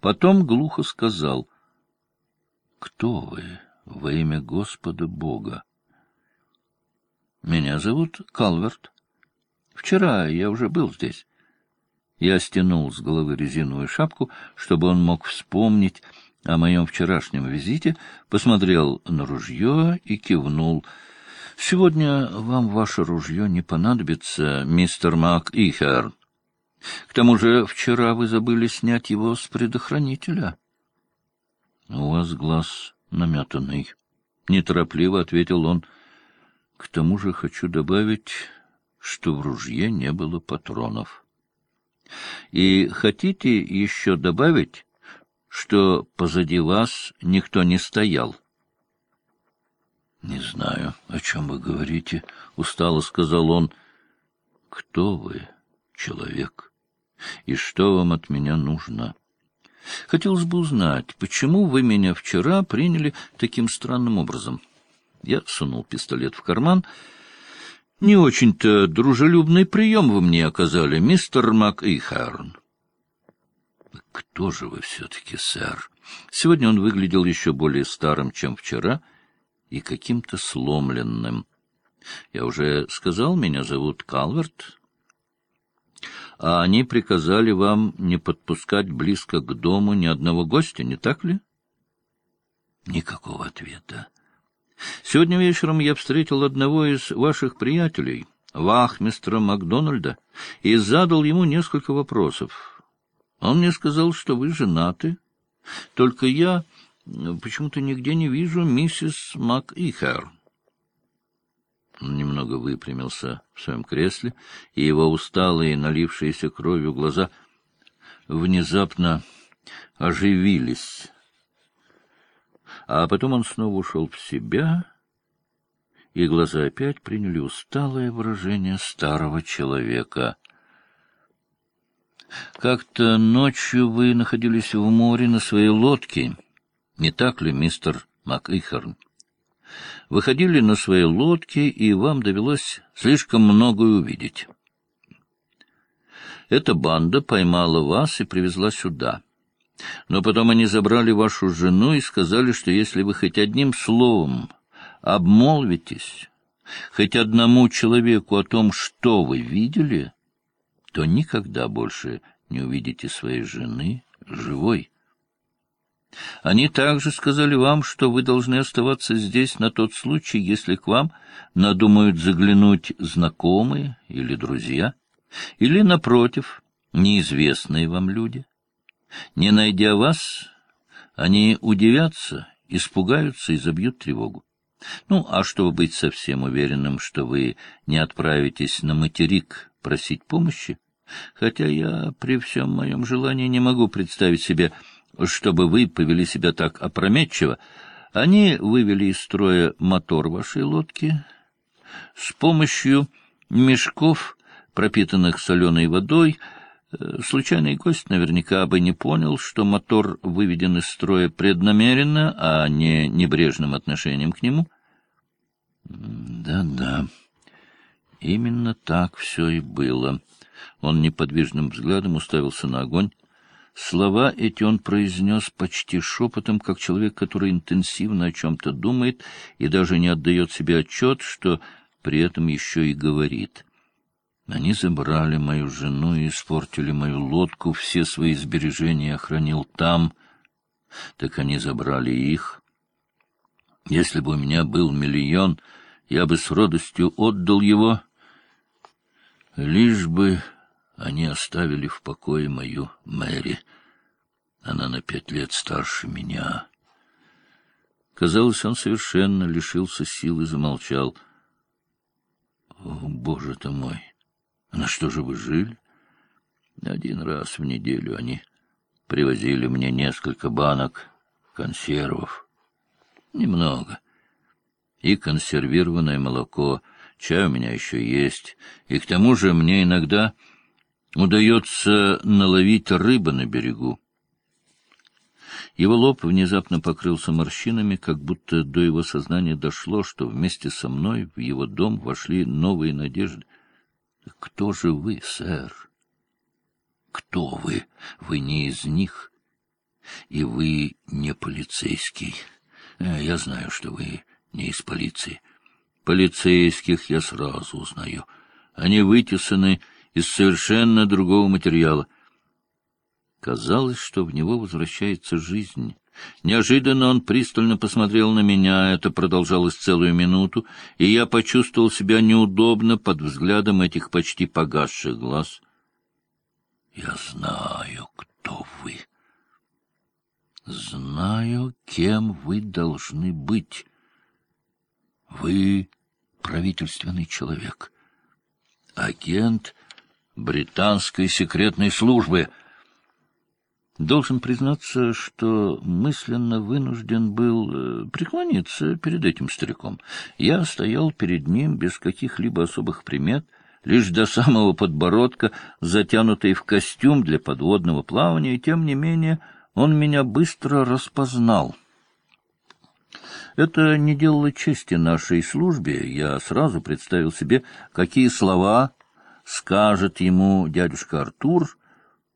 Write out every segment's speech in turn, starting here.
Потом глухо сказал, «Кто вы во имя Господа Бога?» «Меня зовут Калверт. Вчера я уже был здесь». Я стянул с головы резиновую шапку, чтобы он мог вспомнить о моем вчерашнем визите, посмотрел на ружье и кивнул. — Сегодня вам ваше ружье не понадобится, мистер Мак Ихерн. К тому же вчера вы забыли снять его с предохранителя. — У вас глаз наметанный, — неторопливо ответил он. — К тому же хочу добавить, что в ружье не было патронов. — и хотите еще добавить, что позади вас никто не стоял? — Не знаю, о чем вы говорите, — устало сказал он. — Кто вы, человек, и что вам от меня нужно? Хотелось бы узнать, почему вы меня вчера приняли таким странным образом. Я сунул пистолет в карман — не очень-то дружелюбный прием вы мне оказали, мистер МакИхерн. Кто же вы все-таки, сэр? Сегодня он выглядел еще более старым, чем вчера, и каким-то сломленным. Я уже сказал, меня зовут Калверт. А они приказали вам не подпускать близко к дому ни одного гостя, не так ли? Никакого ответа. Сегодня вечером я встретил одного из ваших приятелей, вахмистра Макдональда, и задал ему несколько вопросов. Он мне сказал, что вы женаты, только я почему-то нигде не вижу миссис МакИхер. Немного выпрямился в своем кресле, и его усталые, налившиеся кровью глаза внезапно оживились а потом он снова ушел в себя, и глаза опять приняли усталое выражение старого человека. «Как-то ночью вы находились в море на своей лодке, не так ли, мистер МакИхерн? Выходили на своей лодке, и вам довелось слишком многое увидеть. Эта банда поймала вас и привезла сюда». Но потом они забрали вашу жену и сказали, что если вы хоть одним словом обмолвитесь хоть одному человеку о том, что вы видели, то никогда больше не увидите своей жены живой. Они также сказали вам, что вы должны оставаться здесь на тот случай, если к вам надумают заглянуть знакомые или друзья, или, напротив, неизвестные вам люди. Не найдя вас, они удивятся, испугаются и забьют тревогу. Ну, а чтобы быть совсем уверенным, что вы не отправитесь на материк просить помощи, хотя я при всем моем желании не могу представить себе, чтобы вы повели себя так опрометчиво, они вывели из строя мотор вашей лодки с помощью мешков, пропитанных соленой водой, Э, случайный гость наверняка бы не понял, что мотор выведен из строя преднамеренно, а не небрежным отношением к нему. Да-да, именно так все и было. Он неподвижным взглядом уставился на огонь. Слова эти он произнес почти шепотом, как человек, который интенсивно о чем-то думает и даже не отдает себе отчет, что при этом еще и говорит — они забрали мою жену и испортили мою лодку, все свои сбережения хранил там. Так они забрали их. Если бы у меня был миллион, я бы с радостью отдал его, лишь бы они оставили в покое мою Мэри. Она на пять лет старше меня. Казалось, он совершенно лишился сил и замолчал. О, боже ты мой! На что же вы жили? Один раз в неделю они привозили мне несколько банок консервов. Немного. И консервированное молоко. Чай у меня еще есть. И к тому же мне иногда удается наловить рыбы на берегу. Его лоб внезапно покрылся морщинами, как будто до его сознания дошло, что вместе со мной в его дом вошли новые надежды. Кто же вы, сэр? Кто вы? Вы не из них. и вы не полицейский. Э, я знаю, что вы не из полиции. Полицейских я сразу узнаю. Они вытесаны из совершенно другого материала. Казалось, что в него возвращается жизнь. Неожиданно он пристально посмотрел на меня, это продолжалось целую минуту, и я почувствовал себя неудобно под взглядом этих почти погасших глаз. — Я знаю, кто вы. Знаю, кем вы должны быть. Вы правительственный человек, агент британской секретной службы — Должен признаться, что мысленно вынужден был э, преклониться перед этим стариком. Я стоял перед ним без каких-либо особых примет, лишь до самого подбородка, затянутый в костюм для подводного плавания, и тем не менее он меня быстро распознал. Это не делало чести нашей службе. Я сразу представил себе, какие слова скажет ему дядюшка Артур,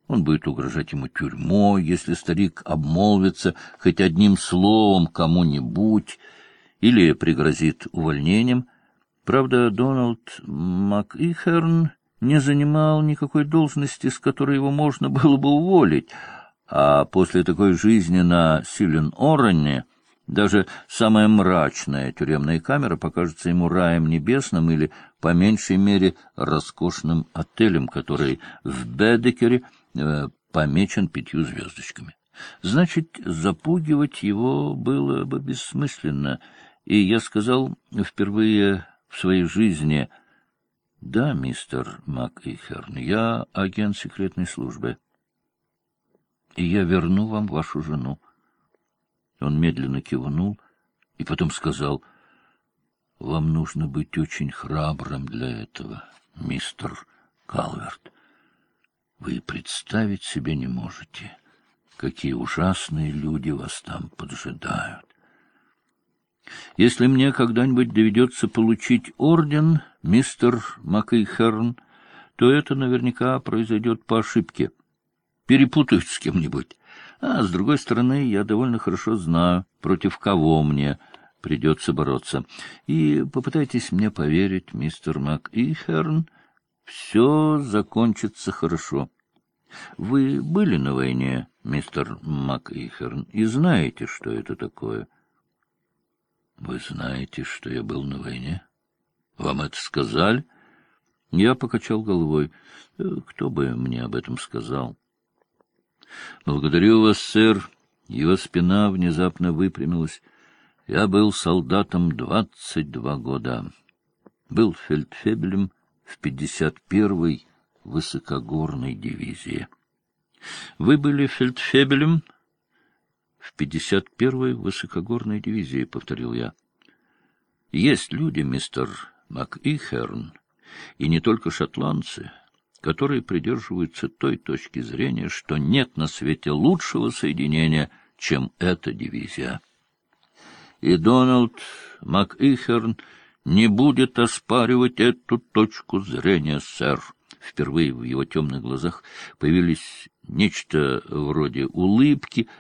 он будет угрожать ему тюрьмой, если старик обмолвится хоть одним словом кому-нибудь или пригрозит увольнением. Правда, Дональд МакИхерн не занимал никакой должности, с которой его можно было бы уволить, а после такой жизни на Силен-Ороне даже самая мрачная тюремная камера покажется ему раем небесным или, по меньшей мере, роскошным отелем, который в Бедекере Э, помечен пятью звездочками. Значит, запугивать его было бы бессмысленно, и я сказал впервые в своей жизни, «Да, мистер МакИхерн, я агент секретной службы, и я верну вам вашу жену». Он медленно кивнул и потом сказал, «Вам нужно быть очень храбрым для этого, мистер Калверт. Вы представить себе не можете, какие ужасные люди вас там поджидают. Если мне когда-нибудь доведется получить орден, мистер Маккейхерн, то это наверняка произойдет по ошибке. Перепутают с кем-нибудь. А с другой стороны, я довольно хорошо знаю, против кого мне придется бороться. И попытайтесь мне поверить, мистер МакИхерн, все закончится хорошо. Вы были на войне, мистер МакИхерн, и знаете, что это такое? Вы знаете, что я был на войне? Вам это сказали? Я покачал головой. «Э, кто бы мне об этом сказал? Благодарю вас, сэр. Его спина внезапно выпрямилась. Я был солдатом двадцать два года. Был фельдфебелем в пятьдесят первой высокогорной дивизии. Вы были фельдфебелем в 51-й высокогорной дивизии, — повторил я. Есть люди, мистер МакИхерн, и не только шотландцы, которые придерживаются той точки зрения, что нет на свете лучшего соединения, чем эта дивизия. И Дональд МакИхерн не будет оспаривать эту точку зрения, сэр. Впервые в его темных глазах появились нечто вроде улыбки —